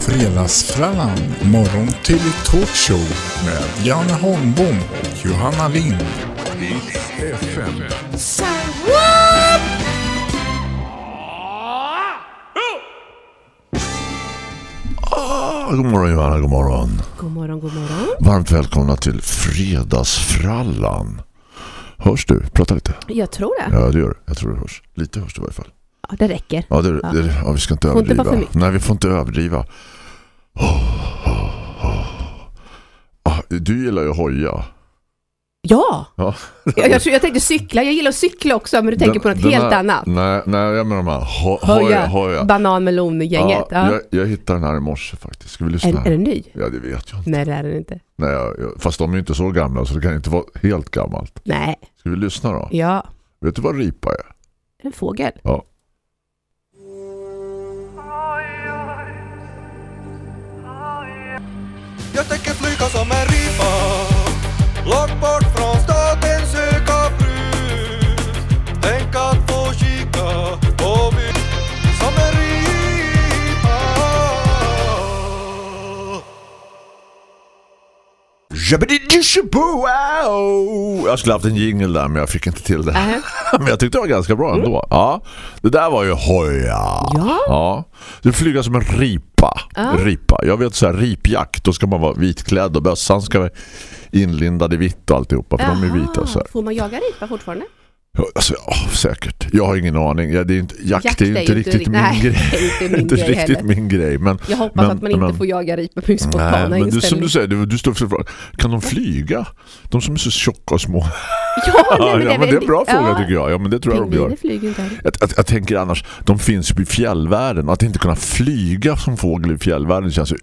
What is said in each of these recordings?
Fredagsfrallan, morgon till talkshow med Janne Holmbom och Johanna Lind. FM. Ah, god morgon Johanna, god morgon. God morgon, god morgon. Varmt välkomna till Fredagsfrallan. Hörs du? Prata lite. Jag tror det. Ja, det gör det. Jag tror det hörs. Lite hörs det i varje fall. Ja, det räcker. Ja, det, Ja. Det, ja vi ska inte Får inte överdriva. mycket. Nej, vi får inte överdriva. Ah, du gillar ju att hoja. Ja! Ja. Jag, jag, tror- jag tänkte cykla. Jag gillar att cykla också, men du tänker Den- på något helt här- annat. Nej, nej, jag menar de här ho, hoja. hoja. Banan melon-gänget. Ja, Ja, jag, jag hittade den här i morse faktiskt. Vi lyssna? Är, är den ny? Ja, det vet jag inte. Nej, det är den inte. Nej, jag, fast de är ju inte så gamla så det kan inte vara helt gammalt. Nej. Ska vi lyssna då? Ja. Vet du vad ripa är? En fågel. Ja. Jag tänker flyga som Jag skulle haft en jingle där men jag fick inte till det. Äh. Men jag tyckte det var ganska bra ändå. Ja, det där var ju hoja. Ja. ja. Du flyger som en ripa. Ja. ripa. Jag vet så här ripjakt, då ska man vara vitklädd och bössan ska vara inlindad i vitt och alltihopa för de är vita så här. Får man jaga ripa fortfarande? Alltså, ja, säkert. Jag har ingen aning. Ja, det är inte, jakt, Jakt är ju inte inte riktigt ri- min nej, grej. det inte min inte grej riktigt heller. min grej. Men, Jag hoppas Men- att man inte men- får jaga ripa på Nej, men du, som du säger, du, du står för kan de flyga? De som är så tjocka och små. Ja, nej, men ja, men det är en bra ja, fråga tycker jag. Ja, men det tror jag de gör. flyger inte. Jag, jag, jag tänker annars, de finns ju i fjällvärlden. Att inte kunna flyga som fågel i fjällvärlden känns ju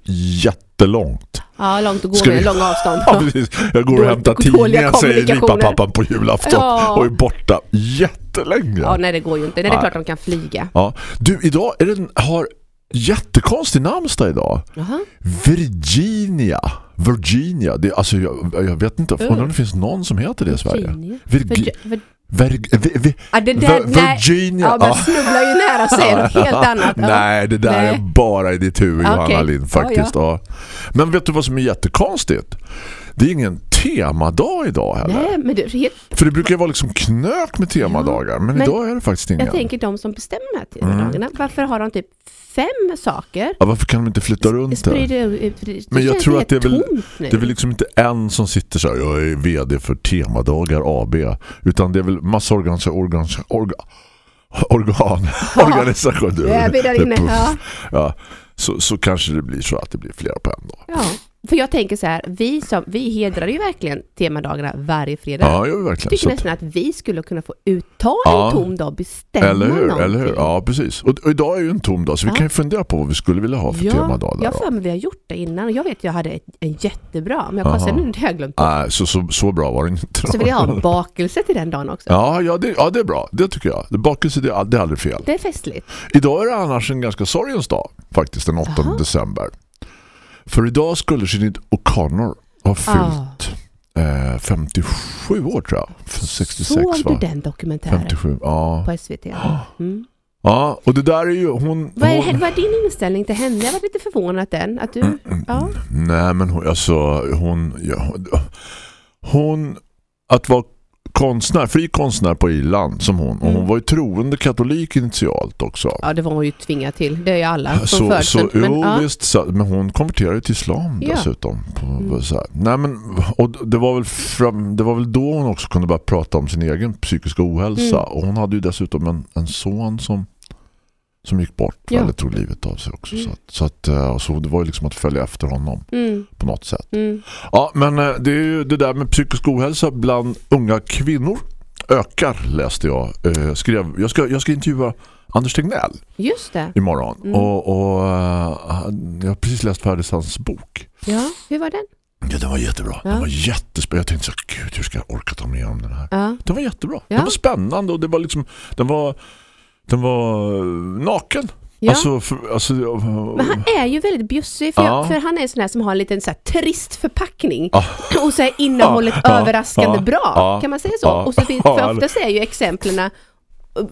jättelångt. Ja, långt att gå Ska med, långa avstånd. Ja, precis. Jag går och hämtar tidningen, säger. Ripa-pappan på julafton Ja. och är borta jättelänge. Ja, nej det går ju inte. Nej, det är Nej. klart de kan flyga. Ja. Du, idag är det, har jättekonstig namnsdag idag. Jaha. Virginia. Virginia. Det, alltså, jag, jag vet inte. Om det finns någon som heter det i Sverige. Virginia. Virgi- Vir- vir- Vir- vi- vi- Ja, det där, nej. Virginia. Ja, man snubblar ju nära säga något helt annat. Ja. Nej, det där Nej. är bara i ditt huvud. Johanna Lind, faktiskt. Ja, Men vet du vad som är jättekonstigt? Det är ingen temadag idag heller. Nej, men det helt, För det brukar ju vara liksom knök med temadagar, men, Men idag är det faktiskt ingen. jag tänker de som bestämmer de här Mm. temadagarna. Varför har de typ fem saker? Ja, varför kan de inte flytta runt det? Ut. Det Men jag tror att det är väl- nu. Det är väl liksom inte en som sitter så här, jag är vd för temadagar AB. Utan det är väl massa organisa- organisa- orga, organ, organisationer. Ja, ja. Ja, så, så kanske det blir så att det blir flera på en dag. Ja, för jag tänker så här, vi, som, vi hedrar ju verkligen temadagarna varje fredag. Ja, jag verkligen. tycker Så att, nästan att vi skulle kunna få utta Ja. en tom dag och bestämma eller hur? någonting. Eller hur? Ja, precis. Och, och idag är ju en tom dag så vi Ja. kan ju fundera på vad vi skulle vilja ha för Ja, temadag där jag då. för mig vi har gjort det innan och jag vet jag hade ett, en jättebra, men jag Aha. kostade nu har jag glömt bort. Nej, så, så, så bra var det inte. Så vill jag ha en bakelse till den dagen också. Ja, ja, det, ja, det är bra. Det tycker jag. Det bakelse, det, är- det är aldrig fel. Det är festligt. Idag är det annars en ganska sorgens dag, faktiskt den 8 Jaha. december. För idag skulle Sinead O'Connor ha fyllt eh, 57 år tror jag. För 66 Såg va? du den dokumentären 57, ja. på SVT? Mm. Ja, och det där är ju hon... Vad, är, hon vad din inställning till henne? Jag var lite förvånad den, att Mm, du, ja. nej men hon, alltså hon, ja, hon, hon att vara konstnär, fri konstnär på Irland som hon. Och hon Mm. var ju troende katolik initialt också. ja, det var hon ju tvingad till. Det är ju alla från Så, så, födseln. jo, Men, ja. visst, så, men hon konverterade till islam Ja. dessutom. På, Mm. Nej, men, och det, var väl fram, det var väl då hon också kunde börja prata om sin egen psykiska ohälsa. Mm. Och hon hade ju dessutom en, en son som, som gick bort. Ja. Eller tog livet av sig också. Mm. Så, att, så, att, eh, så det var ju liksom att följa efter honom Mm, på något sätt. mm. Ja, men eh, det är ju det där med psykisk ohälsa bland unga kvinnor ökar läste jag. Eh, skrev, jag, ska, jag ska intervjua Anders Tegnell Just det. imorgon. Mm. Och, och eh, jag har precis läst färdigt hans bok. Ja, hur var den? Ja, den var jättebra. Ja. Den var jättespännande. Jag tänkte så gud, hur ska jag orka ta med om den här? Ja. Den var jättebra. Ja. Den var spännande och det var liksom den var den var eh, naken. Ja. Alltså, för, alltså Men han är ju väldigt bjussig för, Ja. jag, för han är sån här som har en liten så här trist förpackning Ja. och så är innehållet Ja. överraskande Ja. bra. Kan man säga så? Och så finns, för ofta är ju exemplen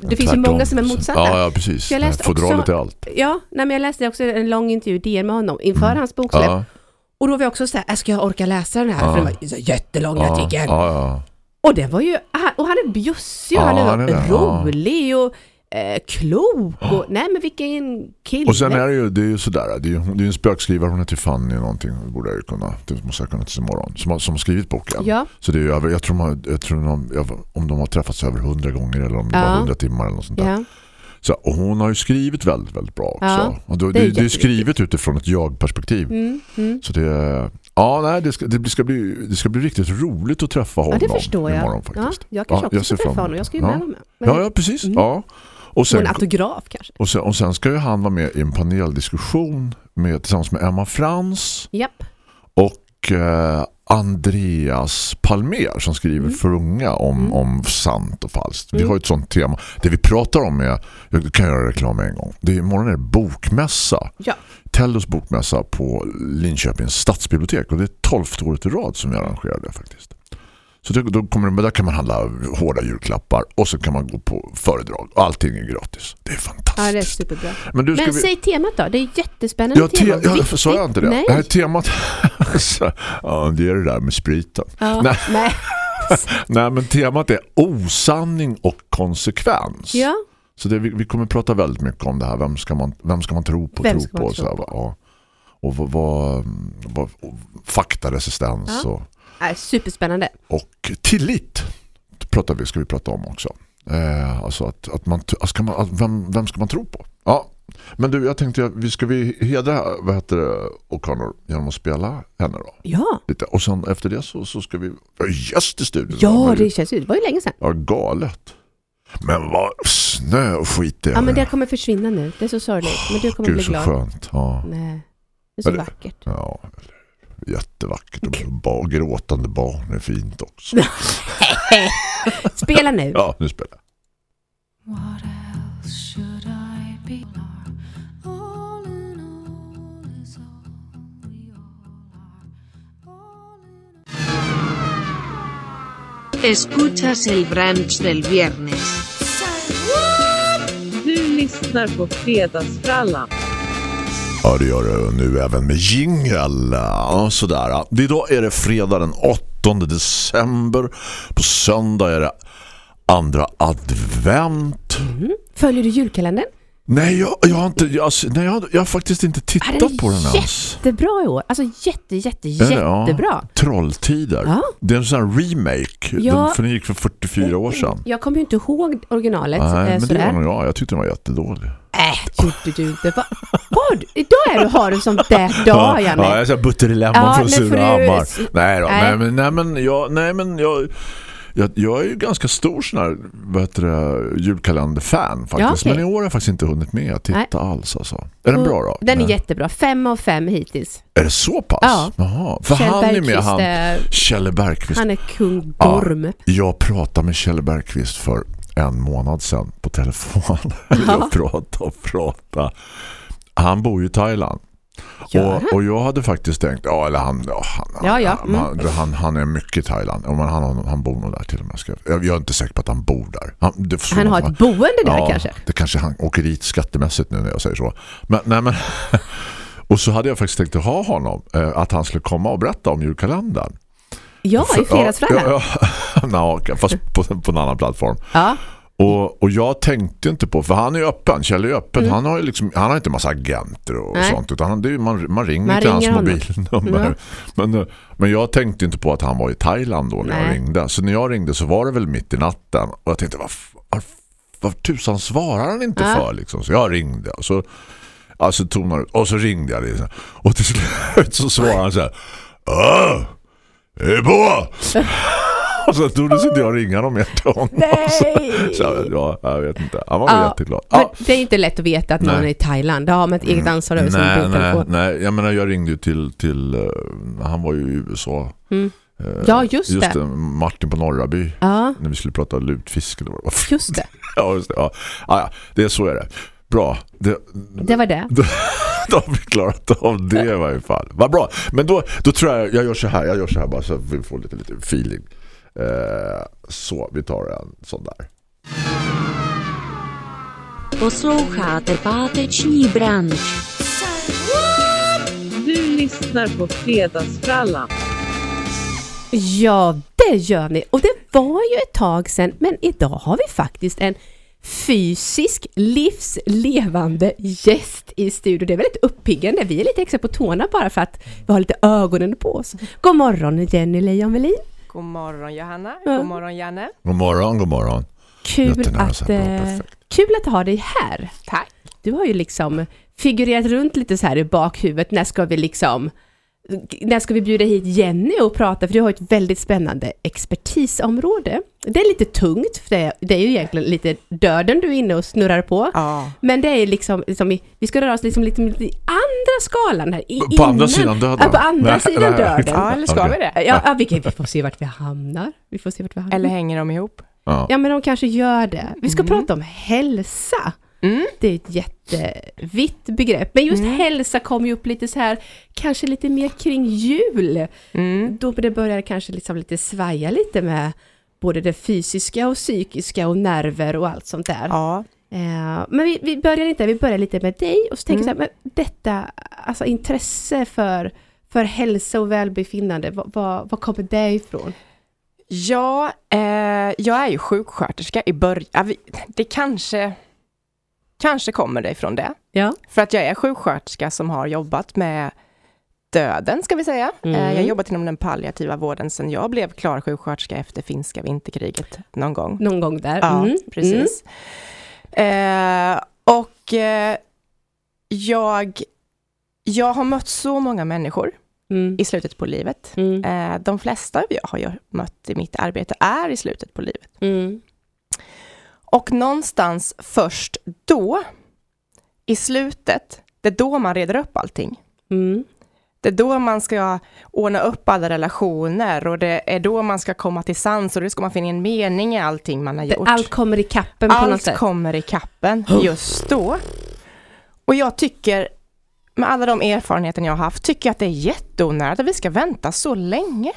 det finns ju Tvärtom. många som är motsatta. Ja, ja precis. Jag läste Fodralet också- är allt. Ja, nej, men jag läste också en lång intervju DN med honom inför hans boksläpp. Ja, Och då var jag också så här, "Äh, ska jag orka läsa den här? För den var så jättelång ja, ja. Och det var ju, han- och han är bjussig och han är, han är rolig och eh, klok. Och, nej men vilken kille. Och sen är det ju, det är ju sådär, det är ju det är ju en spökskrivare, hon heter Fanny någonting, det borde jag ju kunna, det måste jag kunna till imorgon, som som har skrivit boken. Ja, Så det är ju jag tror, man, jag tror de, om de har träffats över hundra gånger eller om det Ja. var hundra timmar eller något sånt där. ja. Så, och hon har ju skrivit väldigt, väldigt bra också. Ja, och då, det är det, är skrivet utifrån ett jag-perspektiv. Mm, mm. Så det, ja, nej, det, ska, det ska bli, det ska bli riktigt roligt att träffa honom Ja, det förstår jag. imorgon Ja, faktiskt. jag kanske Ja, också jag ska träffa honom. Jag ska ju det. med Ja. honom. med. Ja, ja, precis. Mm. Ja. Och Och sen, en autograf kanske. och, sen, och sen ska ju han vara med i en paneldiskussion med, tillsammans med Emma Frans Japp. och eh, Andreas Palmer som skriver Mm. för unga om, Mm. om sant och falskt. Vi Mm. har ju ett sånt tema. Det vi pratar om är, jag kan göra reklam en gång. Det är, imorgon är det bokmässa. Ja. Tellos bokmässa på Linköpings stadsbibliotek och det är 12 året i rad som jag arrangerar det faktiskt. Så det, då kommer där kan man handla hårda julklappar och så kan man gå på föredrag allting är gratis. Det är fantastiskt. Ja, det är superbra. Men du Men vi... säg temat då. Det är jättespännande Ja, te, tema. ja, Viktigt. sa jag inte det? Nej. Det här temat ja, det är det där med spriten. Ja, Nej. nej. Nej, men temat är osanning och konsekvens. Ja, Så det, vi, vi kommer prata väldigt mycket om det här. Vem ska man, vem ska man tro på? Vem tro på, tro så här, på? Ja. Och vad, vad, vad faktaresistens Ja. och, nej, superspännande. och tillit pratar vi, ska vi prata om också. Eh, alltså att, att man, ska man, att vem, vem ska man tro på? Ja, men du, jag tänkte vi ska vi hedra vad heter det, O'Connor genom att spela henne då? Ja, Lite. Och sen efter det så, så ska vi har gäst i studion. ja det känns ju. Det var ju länge sedan. Ja, galet. Men vad snö och skit det är. Ja, men det kommer försvinna nu. Det är så sorgligt. Men du kommer Gud bli så glad. skönt. Ja. Nej, det är så det- vackert. ja. Jättevackert. Och ba, gråtande barn är fint också. Spela nu. Ja, nu spelar jag. What else should I be? All in all is all we all are. All in Escuchas el brunch del viernes. Du lyssnar på Fredagsfrallan. Ja, det gör det nu även med jingle. Ja, sådär. Idag är det fredag den 8 december. På söndag är det andra advent. Mm. Följer du julkalendern? Nej, jag, jag, har, inte, jag, nej jag, har, jag har faktiskt inte tittat på den ens. Jättebra i år. Alltså jätte, jätte? Ja. jättebra. Trolltider. Ja. Det är en sån här remake. Ja. Den, för den gick för 44 år sedan. Jag kommer ju inte ihåg originalet. Nej, eh, men det var nog jag. Jag tyckte den var jättedålig. Äh, gjorde du inte? Vad? Vad? Idag är du, har du som där dag, Janne. Ja, jag är så här butterlemon Ja, från Surahammar. Nej då, Nej. nej. men, nej men, jag, nej, men jag, jag, jag är ju ganska stor sån här det, julkalenderfan faktiskt. Ja, okej. Men i år har jag faktiskt inte hunnit med att titta Nej. alls. Alltså. Är den bra då? Den är Nej. jättebra. Fem av fem hittills. Är det så pass? Ja. Jaha. För Kjell han är med, Bergqvist, han, eh, Kjell Bergqvist. han är kung Ja. Gorm. Jag pratade med Kjell Bergqvist för en månad sedan på telefon. Ja. jag pratade och pratade. Han bor ju i Thailand. Och, och jag hade faktiskt tänkt, ja eller han, ja, han, Ja, ja. Mm. han, han, han är mycket i Thailand. Ja, men han, han bor nog där till och med. Ska jag, jag är inte säker på att han bor där. Han, det Han har man- ett boende där ja, kanske. Det kanske han åker dit skattemässigt nu när jag säger så. Men, nej, men, och så hade jag faktiskt tänkt att ha honom. Eh, att han skulle komma och berätta om julkalendern. Ja, i fredagsfrallan. Ja, ja, ja, fast på, på en annan plattform. Ja. Och, och jag tänkte inte på, för han är öppen, Kjell är öppen. Han, har liksom, han har inte massa agenter och Mm. Nej. sånt, utan han, det man, man ringer Man till hans ringer honom. mobilnummer. Men, eh, men jag tänkte inte på att han var i Thailand då när jag Nej. ringde. Så när jag ringde så var det väl mitt i natten. Och jag tänkte, vad, vad, vad tusan svarar han inte Ja. för? Liksom. Så jag ringde och så, alltså, tonar ut, och så ringde jag. Liksom. Och till slut så svarade han så här, Åh, är på? Och så tog det sig inte jag ringa mer till honom. Nej! Så, jag- ja, jag vet inte. Han var Ja, jätteglad. Ja. det är inte lätt att veta att någon Nej. är i Thailand. Det har man ett eget ansvar över sin Nej, nej, mobiltelefon. nej. Jag menar, jag ringde ju till, till uh, han var ju i USA. Mm. Eh, Ja, just det. Martin på Norraby. Ja, När vi skulle prata lutfisk. Eller vad just det. ja, just det. Ja. Ja, ja, det är så är det. Bra. Det, Det var det. då har vi klarat av det i varje fall. Vad bra. Men då, då tror jag, jag gör så här. Jag gör så här bara så att vi får lite, lite feeling. Eh, så, vi tar en sån där. Posloucháte páteční branč. Du lyssnar på Fredagsfrallan. Ja, det gör ni. Och det var ju ett tag sedan, men idag har vi faktiskt en fysisk, livslevande gäst i studion. Det är väldigt uppiggande. Vi är lite extra på tårna bara för att vi har lite ögonen på oss. God morgon Jenny Lejon Melin. God morgon Johanna, Ja. god morgon Janne. God morgon, god morgon. Kul att, eh, kul att ha dig här. Tack. Du har ju liksom figurerat runt lite så här i bakhuvudet. När ska vi liksom när ska vi bjuda hit Jenny och prata? För du har ett väldigt spännande expertisområde. Det är lite tungt, för det är, det är ju egentligen lite döden du är inne och snurrar på. Ja. Men det är liksom, liksom i, vi ska röra oss liksom lite i andra skalan här. I, På andra sidan döden? Ja, på andra Nej, sidan nej. döden. ja, eller ska Okej. vi det? Ja, ja vi, kan- vi får se vart vi hamnar. Vi får se vart vi hamnar. Eller hänger de ihop? Ja. Ja, men de kanske gör det. Vi ska prata om hälsa. Mm. Det är ett jättevitt begrepp. Men just hälsa kommer ju upp lite så här, kanske lite mer kring jul. Mm. Då det börjar kanske liksom lite svaja lite med både det fysiska och psykiska och nerver och allt sånt där. Ja. Eh, men vi, vi börjar inte, vi börjar lite med dig och så tänker Mm. så här, men detta, alltså intresse för, för hälsa och välbefinnande, vad, vad, vad kommer det ifrån? Ja, eh, jag är ju sjuksköterska i början. Det kanske, kanske kommer det ifrån det. Ja. För att jag är sjuksköterska som har jobbat med döden, ska vi säga. Mm. Eh, jag har jobbat inom den palliativa vården sedan jag blev klar sjuksköterska efter finska vinterkriget någon gång. Någon gång där. Ja, Mm. precis. Eh, och eh, jag, jag har mött så många människor Mm. i slutet på livet. Mm. Eh, de flesta jag har mött i mitt arbete är i slutet på livet. Och någonstans först då, i slutet, det är då man reder upp allting. Mm. Det är då man ska ordna upp alla relationer och det är då man ska komma till sans och då ska man finna en mening i allting man har gjort. allt kommer i kappen på något Allt sätt. kommer i kappen just då. Och jag tycker, med alla de erfarenheter jag har haft, tycker jag att det är jätteonödigt att vi ska vänta så länge.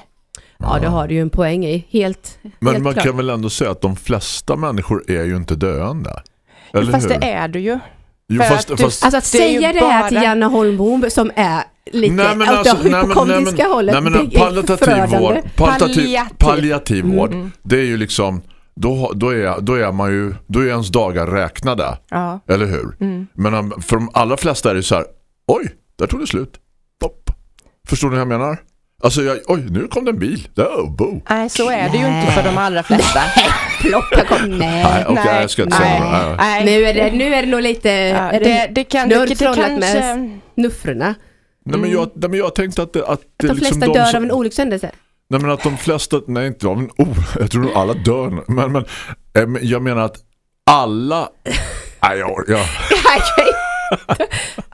Ja, det har du ju en poäng i. Helt, Men helt man klart. kan väl ändå säga att de flesta människor är ju inte döende. Eller Fast hur? det är du ju. jo, för fast, att du- fast, Alltså att Det säga det här bara- till Janne Holmbom som är lite Nej, men åt alltså, det nej, men- hypokondriska nej, men- hållet. nej, men palliativ vård, palliativ, Palliativ. vård, Mm. det är ju liksom då, då, är, då är man ju då är ens dagar räknade, Ja. eller hur? Mm. Men um, för de allra flesta är det så här, oj, där tog det slut. Pop. Förstår ni vad jag menar? Alltså, jag, oj, nu kom det en bil. Oh, bo. Nej, så är det ju inte för de allra flesta. Plocka kom. Nej. Nej, okej, jag ska inte säga. Nej. nej. Nu är det, nu är det nog lite... Ja, det, det kan, nu har det, du det trollat kanske... med nuffrorna. Nej, men jag, nej, men jag tänkte att att det De liksom flesta dör som- av en olyckshändelse. Nej men att de flesta, nej inte av en oh, jag tror nog alla dör. Men, men eh, men jag menar att alla, nej jag, jag,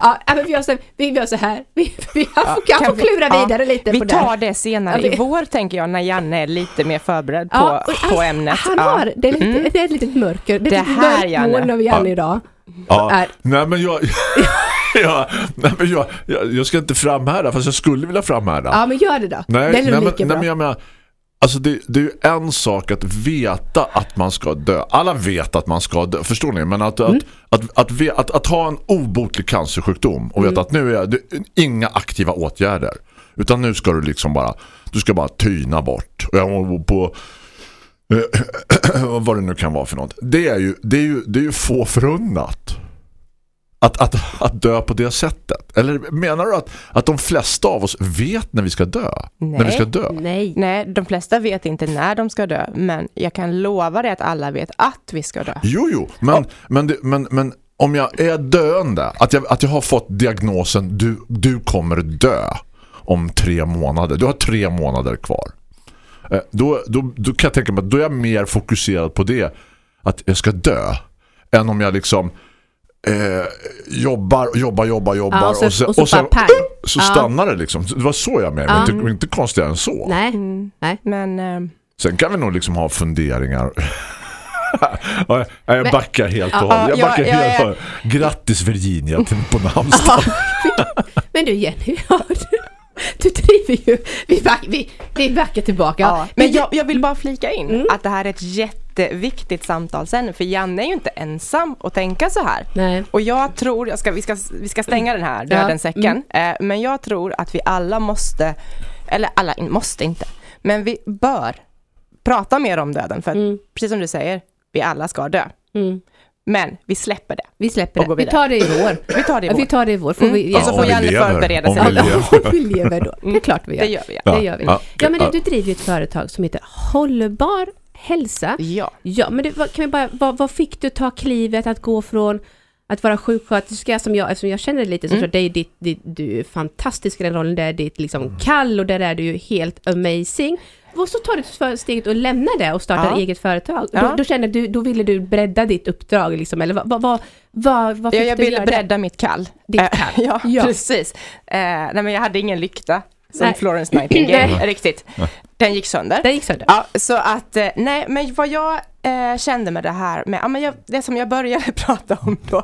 ja, men vi gör så, vi gör så här. Vi, vi kan, Ja, kan kan få vi- klura ja, vidare lite Vi på tar det. det senare Ja, vi- i vår, tänker jag, när Janne är lite mer förberedd på, Ja, och på han- ämnet. Han Ja. har, det är, lite, Mm. det är ett litet mörker. Det Det är ett här, Janne. över Janne Ja. idag. ja, Är- nej men jag, ja, nej men jag, jag, jag ska inte framhärda fast jag skulle vilja framhärda. Ja, men gör det då. nej, det är nej, men, nej men jag menar, alltså det, det är ju en sak att veta att man ska dö. Alla vet att man ska dö, förstår ni? Men att, Mm. att, att, att, att, att ha en obotlig cancersjukdom och Mm. veta att nu är det inga aktiva åtgärder. Utan nu ska du liksom bara, du ska bara tyna bort. Och jag på vad det nu kan vara för något. Det är ju, det är ju, det är ju få förunnat. Att, att, att dö på det sättet. Eller menar du att, att de flesta av oss vet när vi ska dö? När vi Nej. ska dö? Nej. Nej, de flesta vet inte när de ska dö, men jag kan lova dig att alla vet att vi ska dö. Jo, jo. Men, men, det, men, men om jag är döende, att jag, att jag har fått diagnosen du, du kommer dö om tre månader. Du har tre månader kvar. Eh, Då, då, då kan jag tänka mig att då är jag mer fokuserad på det att jag ska dö än om jag liksom eh, jobbar, jobbar, jobbar, jobbar Ja, och så- och sen, och så och sen bara så Ja. stannar det liksom. Det var så jag menade, Ja. inte, inte konstigare än så. Nej. Mm. Nej. Men eh, Sen kan vi nog liksom ha funderingar. ja, jag Men- backar helt och Ja, hållet. Jag ja, backar ja, helt ja. och hållet. Grattis Virginia på namnsdagen. Men du Jenny, ja, du, du driver ju, vi, back, vi, vi backar tillbaka. ja. men jag, jag vill bara flika in Mm. att det här är ett jätte jätteviktigt samtal sen, för Janne är ju inte ensam att tänka så här. Nej. Och jag tror, jag ska, vi, ska, vi ska stänga den här dödens Ja, säcken, eh, men jag tror att vi alla måste, eller alla måste inte, men vi bör prata mer om döden, för att, Mm. precis som du säger, vi alla ska dö. Mm. Men vi släpper det. Vi släpper det. Vi tar det i vår. Vi tar det i Ja, vår. vi tar det i vår. Får vi, Mm. Och så Ja, får om Janne förbereda Om sig. vi lever. Ja, vi lever då. Det är klart vi gör. Det gör vi. Det gör vi. Ja. Ja, men Ja. du driver ju ett företag som heter Hållbar hälsa. Ja. Ja, men det, vad, kan vi bara, vad, vad fick du ta klivet att gå från att vara sjuksköterska, som jag, eftersom jag känner dig lite, så Mm. tror jag det är ditt, du är fantastisk i den rollen, det är ditt liksom kall och där är du ju helt amazing. Och så tar du för steget och lämnar det och startar Ja. eget företag. Ja. Då, då kände du, då ville du bredda ditt uppdrag liksom, eller vad, vad, vad, vad, fick Jag, jag du ville bredda mitt kall. Ditt Eh, kall. ja, Ja. precis. Eh, nej, men jag hade ingen lykta som Nej. Florence Nightingale, Nej. riktigt. Den gick sönder. Det gick sönder. Ja, så att, eh, nej, men vad jag eh, kände med det här, med, ja, men jag, det som jag började prata om då,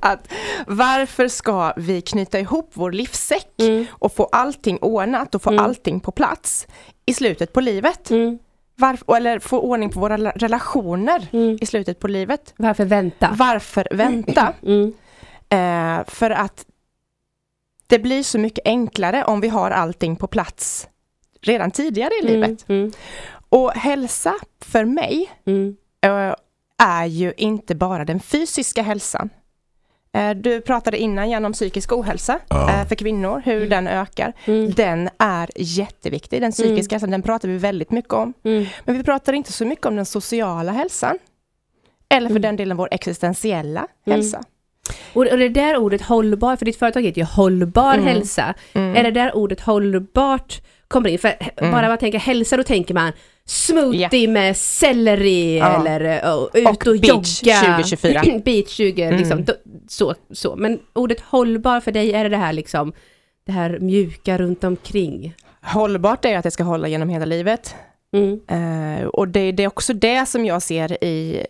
att varför ska vi knyta ihop vår livssäck Mm. och få allting ordnat och få Mm. allting på plats i slutet på livet? Mm. Varför, eller få ordning på våra rela- relationer Mm. i slutet på livet? Varför vänta? Varför vänta? Mm. Eh, för att det blir så mycket enklare om vi har allting på plats redan tidigare i livet. Mm. Och hälsa för mig Mm. eh, är ju inte bara den fysiska hälsan. Eh, du pratade innan igen om psykisk ohälsa Ja. eh, för kvinnor, hur den ökar. Mm. Den är jätteviktig. Den psykiska hälsan, den pratar vi väldigt mycket om. Mm. Men vi pratar inte så mycket om den sociala hälsan. Eller för Mm. den delen vår existentiella Mm. hälsa. Och, det där ordet hållbar, för ditt företag heter ju hållbar Mm. hälsa. Mm. Är det där ordet hållbart kommer in? För Mm. bara man tänker hälsa, då tänker man smoothie med selleri Ja. eller uh, ut och, Och beach jogga. 2024. beach 20, Mm. liksom, så, så. Men ordet hållbar för dig, är det det här liksom, det här mjuka runt omkring? Hållbart är att det ska hålla genom hela livet. Mm. Eh, och det, det är också det som jag ser i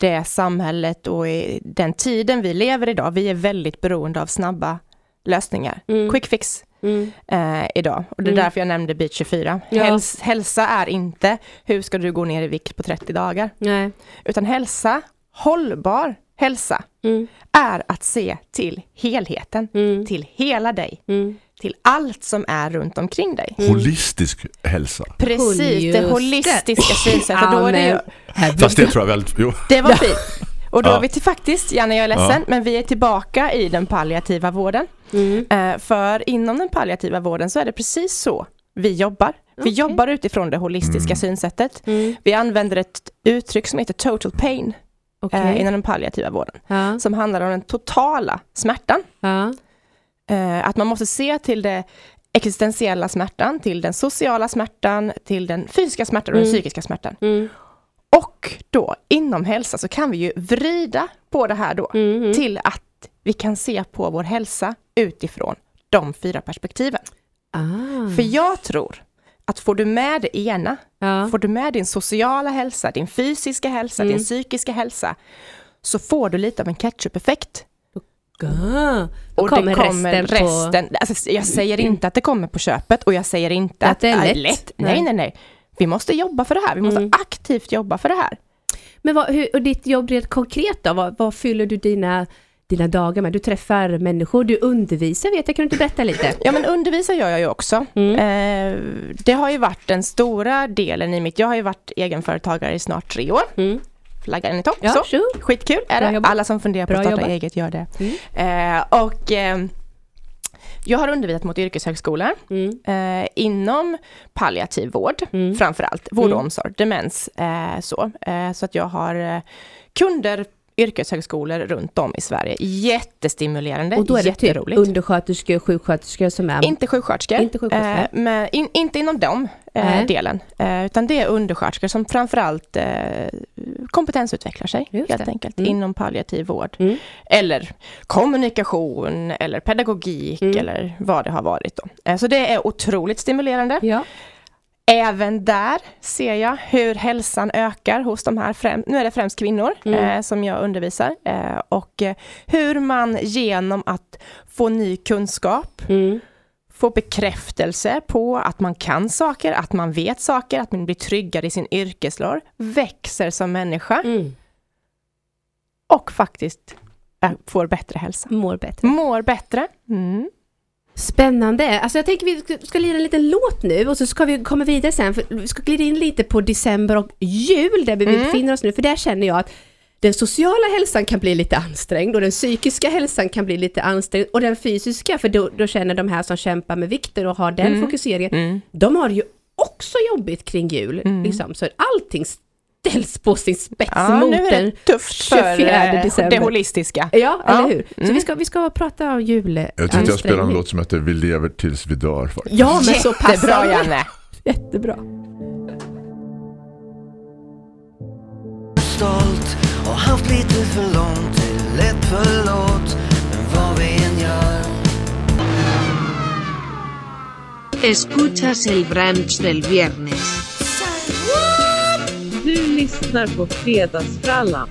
det samhället och i den tiden vi lever idag. Vi är väldigt beroende av snabba lösningar. Mm. Quick fix Mm. eh, idag. Och det är Mm. därför jag nämnde Beat 24. Ja. Häls, hälsa är inte hur ska du gå ner i vikt på 30 dagar. Nej. Utan hälsa, hållbar hälsa, Mm. är att se till helheten. Mm. Till hela dig. Mm. Till allt som är runt omkring dig. Holistisk hälsa. Precis, Just det holistiska synsättet. Då är det, ju, Fast det tror jag väl... Jo. det var fint. Och då Ja. är vi till faktiskt, Janne jag är ledsen, men vi är tillbaka i den palliativa vården. Mm. Eh, för inom den palliativa vården så är det precis så vi jobbar. Vi Okej. jobbar utifrån det holistiska synsättet. Mm. Vi använder ett uttryck som heter total pain Eh, inom den palliativa vården. Ja. Som handlar om den totala smärtan. Ja. Eh, att man måste se till det existentiella smärtan, till den sociala smärtan, till den fysiska smärtan och den Mm. psykiska smärtan. Mm. Och då inom hälsa så kan vi ju vrida på det här då Mm. till att vi kan se på vår hälsa utifrån de fyra perspektiven. Ah. För jag tror att får du med det ena, ja. får du med din sociala hälsa, din fysiska hälsa, Mm. din psykiska hälsa, så får du lite av en ketchup-effekt. Då Och kommer det kommer resten, på... resten alltså, jag säger inte att det kommer på köpet och jag säger inte Att att, det är lätt. lätt. Nej. Nej, nej, nej. Vi måste jobba för det här. Vi måste Mm. aktivt jobba för det här. Men vad, hur, och ditt jobb rent konkret då? Vad, vad fyller du dina, dina dagar med? Du träffar människor, du undervisar vet jag, kan du inte berätta lite? Ja men undervisa gör jag ju också. Mm. Eh, det har ju varit den stora delen i mitt, jag har ju varit egenföretagare i snart tre år. Mm. Flaggan i topp. Ja, så. sure. Skitkul är Bra det. jobbat. Alla som funderar på Bra att starta jobbat. eget gör det. Mm. Eh, och eh, jag har undervisat mot yrkeshögskolor Mm. eh, inom palliativ vård, Mm. framförallt vård och Mm. omsorg, demens. Eh, så. Eh, så att jag har eh, kunder yrkeshögskolor runt om i Sverige. Jättestimulerande, Och då är det typ undersköterskor, sjuksköterskor som är... Inte sjuksköterskor, Inte sjuksköterskor. Eh, men in, inte inom dem eh, Nej. delen, eh, utan det är undersköterskor som framförallt eh, kompetensutvecklar sig Just helt det. enkelt Mm. inom palliativ vård. Mm. Eller kommunikation eller pedagogik Mm. eller vad det har varit. Då. Eh, så det är otroligt stimulerande. Ja. Även där ser jag hur hälsan ökar hos de här, främ- nu är det främst kvinnor Mm. eh, som jag undervisar. Eh, och eh, hur man genom att få ny kunskap Mm. få bekräftelse på att man kan saker, att man vet saker, att man blir tryggare i sin yrkesroll, växer som människa Mm. och faktiskt äh, får bättre hälsa. Mår bättre. Mår bättre. Mm. Spännande. Alltså jag tänker vi ska- lira en liten låt nu och så ska vi komma vidare sen. För vi ska glida in lite på december och jul där vi Mm. befinner oss nu. För där känner jag att den sociala hälsan kan bli lite ansträngd och den psykiska hälsan kan bli lite ansträngd och den fysiska, för då, då känner de här som kämpar med vikter och har den Mm. fokuseringen, de har det ju också jobbigt kring jul. Liksom. Så allting ställs på sin spets Ja, mot nu är den det tufft för 24 eh, december. det holistiska. Ja, Ja. Mm. eller hur? Så vi, ska, vi ska prata om jul. Jag tyckte jag spelade en låt som heter Vi lever tills vi dör. Faktiskt. Ja, men så Jättebra passande. Janne! Jättebra. stolt och haft lite för långt till ett förlåt. Men vad vi än gör Escuchas el brunch del viernes. Lyssnar på Fredagsfrallan.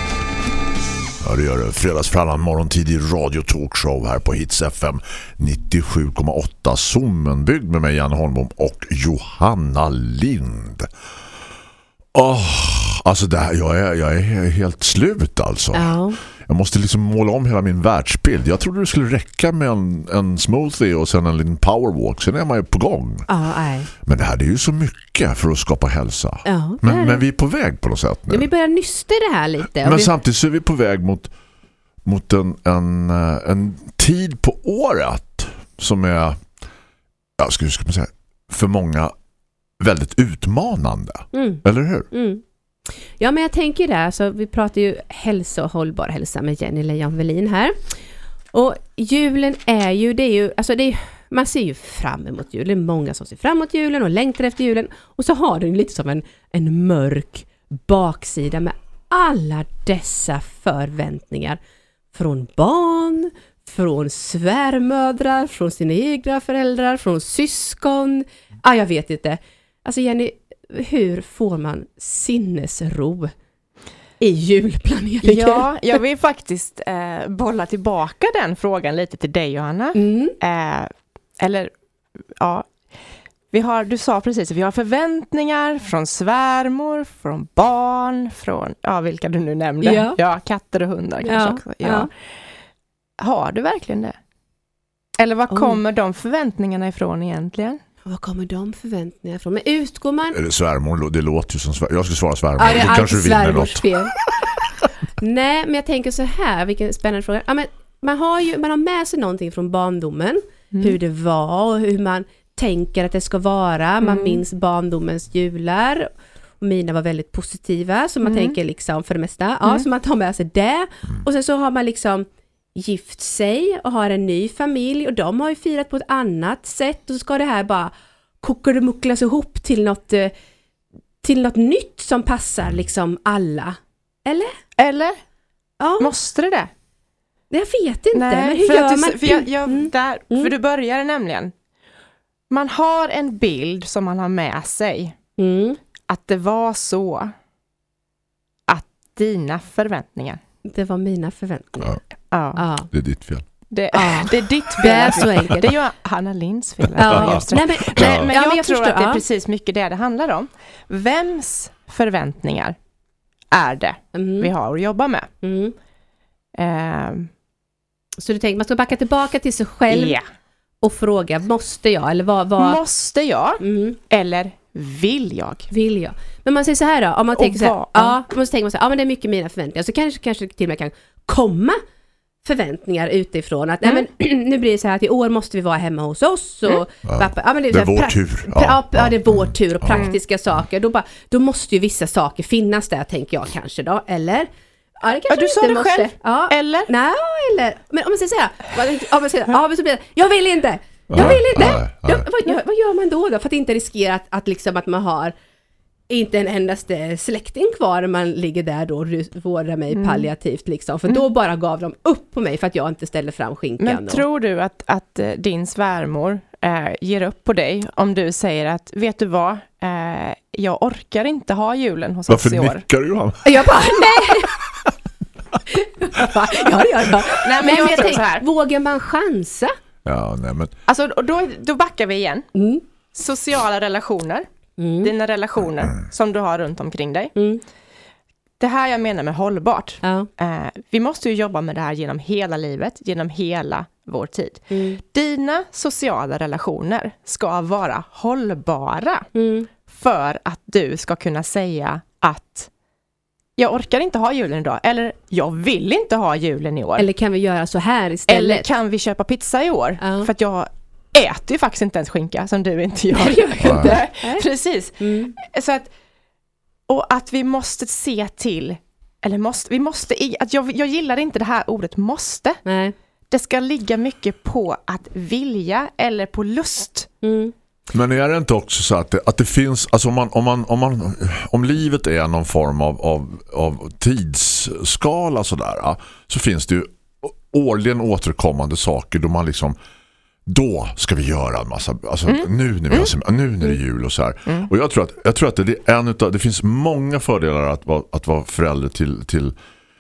Ja, det gör det. Fredagsfrallan, morgontidig radiotalkshow här på Hits FM 97,8 Sommenbygd med mig Janne Holmbom och Johanna Lind. Åh, alltså det här, jag, är, jag är helt slut alltså. Ja. Jag måste liksom måla om hela min världsbild. Jag trodde det skulle räcka med en, en smoothie och sen en liten powerwalk. Sen är man ju på gång. Ja, nej. Men det här är ju så mycket för att skapa hälsa. Ja, men, men vi är på väg på något sätt nu. Ja, vi börjar nysta det här lite. Men vi, samtidigt så är vi på väg mot, mot en, en, eh, en tid på året som är ja, ska, ska man säga, för många väldigt utmanande. mm, Eller hur? mm. Ja, men jag tänker det, så vi pratar ju hälsa och hållbar hälsa med Jenny Lejon Velin här. Och julen är ju, det är ju, alltså det är, man ser ju fram emot julen. Det är många som ser fram emot julen och längtar efter julen. Och så har den ju lite som en, en mörk baksida med alla dessa förväntningar från barn, från svärmödrar, från sina egna föräldrar, från syskon. Ah, jag vet inte. Alltså Jenny, hur får man sinnesro i julplaneringen? Ja, jag vill faktiskt eh, bolla tillbaka den frågan lite till dig Johanna. Mm. Eh, eller, ja. Vi har, du sa precis att vi har förväntningar från svärmor, från barn, från, ja vilka du nu nämnde. Ja. katter och hundar kanske Ja, också. Ja. ja. Har du verkligen det? Eller var kommer de förväntningarna ifrån egentligen? Var kommer de förväntningarna ifrån? Men utgår man... Eller svärmor, det låter ju som svärmor. Jag skulle svara svärmor. Ja, det är kanske du vinner något. fel. Nej, men jag tänker så här, vilken spännande fråga. Ja, men man, har ju, man har med sig någonting från barndomen, Mm. hur det var och hur man tänker att det ska vara. Man Mm. minns barndomens jular. Och mina var väldigt positiva, så man Mm. tänker liksom för det mesta, ja, Mm. så man tar med sig det. Och sen så har man liksom gift sig och har en ny familj och de har ju firat på ett annat sätt och så ska det här bara kuckelimucklas ihop till något, eh, till något nytt som passar liksom alla. Eller? Eller? Ja, Måste det det? jag vet inte. men hur för gör du, man? För, jag, jag, Mm. där, Mm. för du börjar nämligen. Man har en bild som man har med sig. Mm. Att det var så att dina förväntningar. Det var mina förväntningar. Ja, Ja, Ja. det är ditt fel. det, Ja. det är ditt Det fel. är så enkelt. Det är ju Hanna Linds fel. Ja. Det. Nej, men, Nej, men ja, jag, men tror förstår, att det är ja. precis mycket det det handlar om. Vems förväntningar är det Mm. vi har att jobba med? Mm. Ehm, Så du tänker man ska backa tillbaka till sig själv ja. och fråga, måste jag? Eller vad, vad Måste jag mm, eller vill jag? vill jag? Men man säger så här då, om man Och tänker så här, ja, man tänker man så här, ja men det är mycket mina förväntningar, så kanske, kanske det till och med kan komma förväntningar utifrån att Mm. nej men nu blir det så här att i år måste vi vara hemma hos oss och pappa, ja, men Det är här vår pra- tur. Ja, Ja, ja, det är vår tur och praktiska saker. Då, bara, då måste ju vissa saker finnas där tänker jag kanske då, eller? Ja, det kanske Ja, du sa det måste. själv. Ja, Eller? Nej, eller, men om man säger så här, om man säger, ja, men så blir det, jag vill inte, jag vill inte. nej, Ja, nej. vad, vad gör man då, då? För att inte riskera att, att, liksom att man har inte en endaste släkting kvar när man ligger där då och vårdar mig Mm. palliativt liksom. För då bara gav de upp på mig för att jag inte ställde fram skinkan. Men och, tror du att, att eh, din svärmor eh, ger upp på dig om du säger att vet du vad, eh, jag orkar inte ha julen hos Varför oss i år. nickar du Johan? Jag bara, nej! Ja, ja, ja. Nej, men Men jag tänker, så här. vågar man chansa? Ja, nej men Alltså, och då, då backar vi igen. Mm. Sociala relationer, Mm. dina relationer som du har runt omkring dig. Mm. Det här jag menar med hållbart. Ja. Eh, vi måste ju jobba med det här genom hela livet, genom hela vår tid. Mm. Dina sociala relationer ska vara hållbara Mm. för att du ska kunna säga att jag orkar inte ha julen idag, eller jag vill inte ha julen i år. Eller kan vi göra så här Eller istället? kan vi köpa pizza i år? Ja. För att jag äter ju faktiskt inte ens skinka som du inte gör. Inte. Nej, Precis. Mm. Så att, och att vi måste se till, eller måste, vi måste, att jag, jag gillar inte det här ordet måste. Nej. Det ska ligga mycket på att vilja eller på lust. Mm. Men är det inte också så att det, att det finns, alltså om, man, om, man, om, man, om livet är någon form av, av, av tidsskala sådär, så finns det ju årligen återkommande saker då man liksom då ska vi göra en massa alltså nu när vi har sem- nu när det är jul och så här. Och jag tror att jag tror att det är en utav det finns många fördelar att vara att vara förälder till till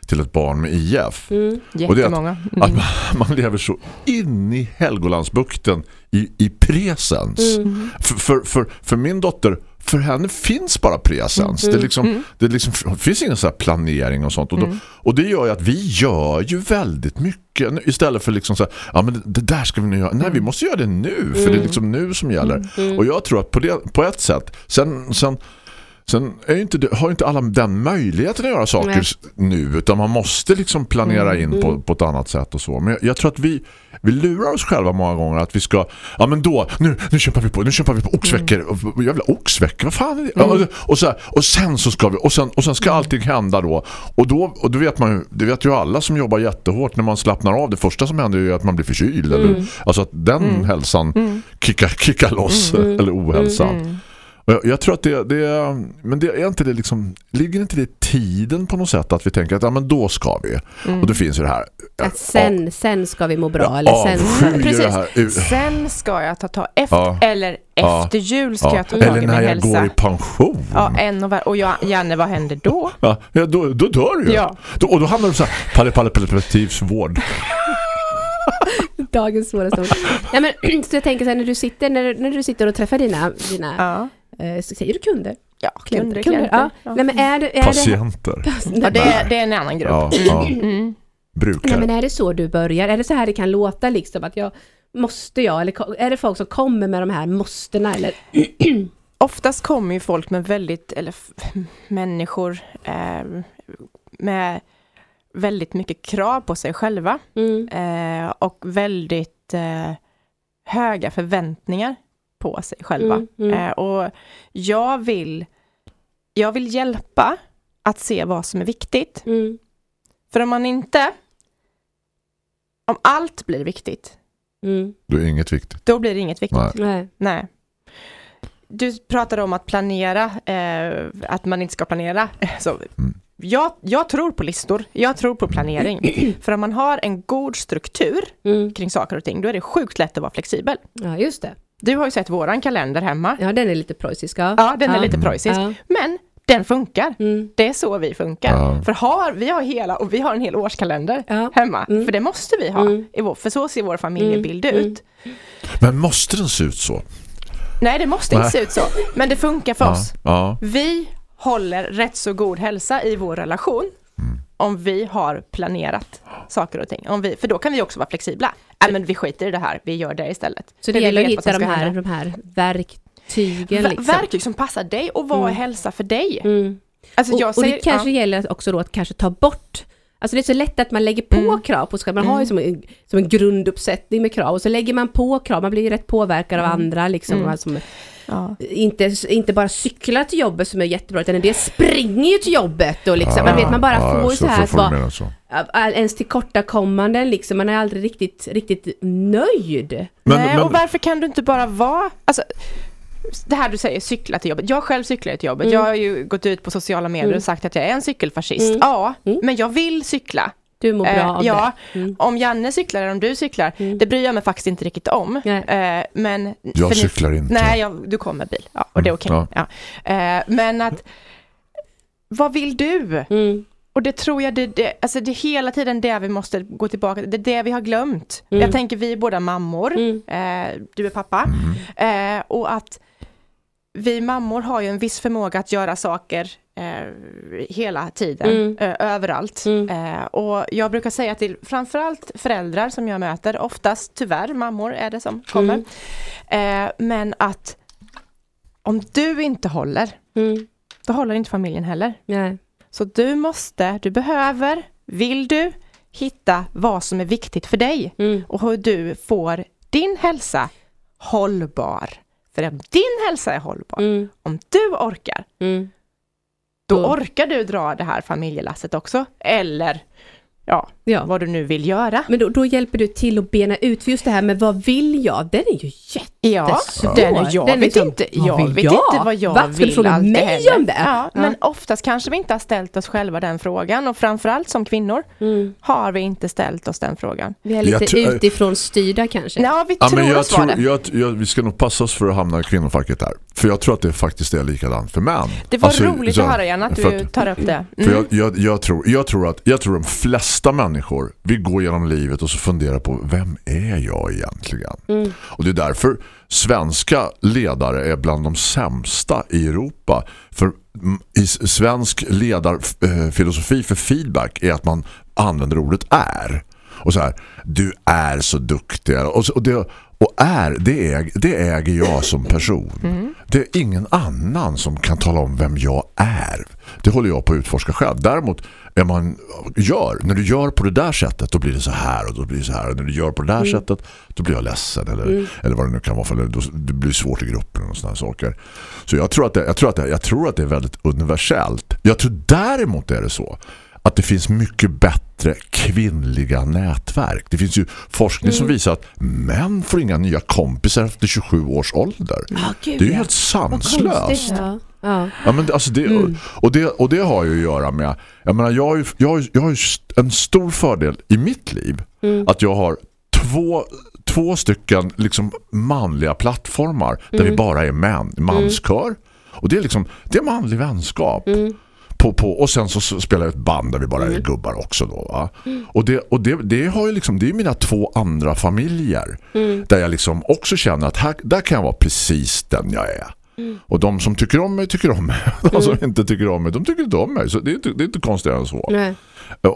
till ett barn med IF. Mm. Och det är att-. Mm. Att man, man lever så in i Helgolandsbukten i, i presens. Mm. För, för, för, för min dotter, för henne finns bara presens. Mm. Det, är liksom, det, liksom, det finns ingen så här planering och sånt. Och, då, och det gör ju att vi gör ju väldigt mycket istället för liksom så här, ja men det, det där ska vi nu göra. Nej, vi måste göra det nu, för det är liksom nu som gäller. Och jag tror att på, det, på ett sätt, sen... sen Sen inte, det- har inte alla den möjligheten att göra saker Nej. nu utan man måste liksom planera in på, på ett annat sätt och så. Men jag, jag tror att vi, vi lurar oss själva många gånger att vi ska, ja men då, nu, nu kämpar vi på, nu kämpar vi på oxveckor. Och Jävla oxveckor, vad fan är det? Ja, och, så här, och sen så ska vi, och sen, och sen ska allting hända då. Och då, och då vet man ju, det vet ju alla som jobbar jättehårt när man slappnar av. Det första som händer är att man blir förkyld. Eller, alltså att den hälsan kickar, kickar loss, eller ohälsan. Och jag, jag tror att det, det är, men det är inte det liksom, ligger inte det i tiden på något sätt att vi tänker att ja, men då ska vi. Och det finns ju det här. Att sen, sen ska vi må bra. Ja, eller sen. Precis. det här ut- Sen ska jag ta tag efter, Ja. eller Ja. efter jul ska Ja. jag ta tag Eller i när min jag hälsa. går i pension. Ja, än och, vär- och jag, Janne, vad händer då? Ja, då, då dör du. Ja. Då, och då hamnar du så här, palle, palle, palliativsvård. Dagens svåraste ord. Ja, men, så jag tänker så här, när du sitter, när, när du sitter och träffar dina, dina Ja, eh, säger du kunder? ja kunder, Kunder. Ja. Ja. Nej, men är det, är Patienter. det, Ja, det, är, det är en annan grupp. Ja, ja. Mm. Brukare. Nej, men är det så du börjar? Är det så här det kan låta liksom att jag måste jag? Eller är det folk som kommer med de här måstena? Eller? Oftast kommer ju folk med väldigt, eller människor eh, med väldigt mycket krav på sig själva Mm. eh, och väldigt eh, höga förväntningar på sig själva. Mm, mm. Eh, och jag vill, jag vill hjälpa att se vad som är viktigt. Mm. För om man inte, om allt blir viktigt, Mm. Då är inget viktigt. då blir det inget viktigt. Nej. Nej. Du pratade om att planera, eh, att man inte ska planera. Så, Mm. jag, jag tror på listor, jag tror på planering. För om man har en god struktur Mm. kring saker och ting, då är det sjukt lätt att vara flexibel. Ja, just det. Du har ju sett våran kalender hemma. Ja, den är lite preussisk. Ja, Ja, den är Ja. lite preussisk. Ja. Men den funkar. Mm. Det är så vi funkar. Ja. För har, vi har hela, och vi har en hel årskalender Ja. hemma. Mm. För det måste vi ha. Mm. I vår, för så ser vår familjebild Mm. ut. Men måste den se ut så? Nej, det måste inte Nej. se ut så. Men det funkar för Ja, oss. ja. Vi håller rätt så god hälsa i vår relation om vi har planerat saker och ting. Om vi, för då kan vi också vara flexibla. Nej men vi skiter i det här, vi gör det istället. Så det gäller att hitta de här, de här verktygen. Ver- Liksom. Verktyg som passar dig och vad är Mm. hälsa för dig? Mm. Alltså Och, och säger, det kanske ja, gäller också då att kanske ta bort Alltså det är så lätt att man lägger på Mm. krav på sig själv. Man har ju som en, som en grunduppsättning med krav och så lägger man på krav. Man blir ju rätt påverkad av andra liksom. Mm. Som ja. inte, inte bara cyklar till jobbet som är jättebra utan en del springer ju till jobbet och liksom. Man vet man bara ja, får ju så här att vara mena så. all- ens tillkortakommanden liksom. Man är aldrig riktigt, riktigt nöjd. Men, Nej, men, och varför kan du inte bara vara... Alltså, det här du säger, cykla till jobbet. Jag själv cyklar till jobbet. Mm. Jag har ju gått ut på sociala medier Mm. och sagt att jag är en cykelfascist. Mm. Ja, Mm. men jag vill cykla. Du mår bra Eh, av ja, det. Mm. om Janne cyklar eller om du cyklar, Mm. det bryr jag mig faktiskt inte riktigt om. Eh, men jag för ni- cyklar inte. Nej, jag, du kommer bil. Ja, och det är okej. Mm, Ja. Eh, men att, vad vill du? Mm. och det tror jag, det, det, alltså det är hela tiden det vi måste gå tillbaka Det är det vi har glömt. Mm. Jag tänker vi är båda mammor, Mm. eh, du är pappa. Eh, och att vi mammor har ju en viss förmåga att göra saker eh, hela tiden, Mm. eh, överallt. Mm. Eh, och jag brukar säga till framförallt föräldrar som jag möter, oftast tyvärr mammor är det som kommer. Mm. Men att om du inte håller, Mm. då håller inte familjen heller. Nej. Så du måste, du behöver, vill du hitta vad som är viktigt för dig Mm. och hur du får din hälsa hållbar. För om din hälsa är hållbar, Mm. om du orkar, Mm. då Då- orkar du dra det här familjelasset också. Eller ja, Ja. vad du nu vill göra. Men då, då hjälper du till att bena ut, för just det här med vad vill jag, den är ju jätte Ja, Jättesvår. den är, jag Den vet liksom, inte, vad jag vill vet jag? inte vad jag Va? Ska du vill fråga alltid mig heller. om det? Ja, Ja. Men oftast kanske vi inte har ställt oss själva den frågan och framförallt som kvinnor Mm. har vi inte ställt oss den frågan. Vi är lite utifrån styrda kanske. Ja, vi Ja, tror men jag oss tror, det. jag, jag, vi ska nog passa oss för att hamna i kvinnofacket här. För jag tror att det faktiskt är likadant för män. Det var Alltså, roligt så- att höra igen att för du tar upp det. För Mm. jag, jag, jag, tror, jag, tror att, jag tror de flesta människor vi går genom livet och så funderar på vem är jag egentligen? Mm. Och det är därför svenska ledare är bland de sämsta i Europa. För i svensk ledarfilosofi för feedback är att man använder ordet är. Och så här, du är så duktig. Och, så, och, det, och är, det, äg, det äger jag som person. Det är ingen annan som kan tala om vem jag är. Det håller jag på att utforska själv. Däremot är man gör, när du gör på det där sättet då blir det så här och då blir det så här. Och när du gör på det där sättet då blir jag ledsen eller, eller vad det nu kan vara för det, då, det blir svårt i gruppen och sådana saker. Så jag tror, att det, jag, tror att det, jag tror att det är väldigt universellt. Jag tror däremot är det så att det finns mycket bättre kvinnliga nätverk. Det finns ju forskning som visar att män får inga nya kompisar efter 27 års ålder. Gud, Det är ju helt sanslöst. Ja. Ja. Ja, men alltså det, och, det, och det har ju att göra med jag menar, jag har ju, jag har, jag har en stor fördel i mitt liv att jag har två, två stycken liksom manliga plattformar där vi bara är män, manskör och det är liksom det är manlig vänskap på, på, och sen så, spelar jag ett band där vi bara är gubbar också då va? och, det, och det, det har ju liksom det är mina två andra familjer där jag liksom också känner att här, där kan jag vara precis den jag är och de som tycker om mig tycker om mig. De som inte tycker om mig, de tycker inte om mig. Så det är inte, det är inte konstigare än så. Nej.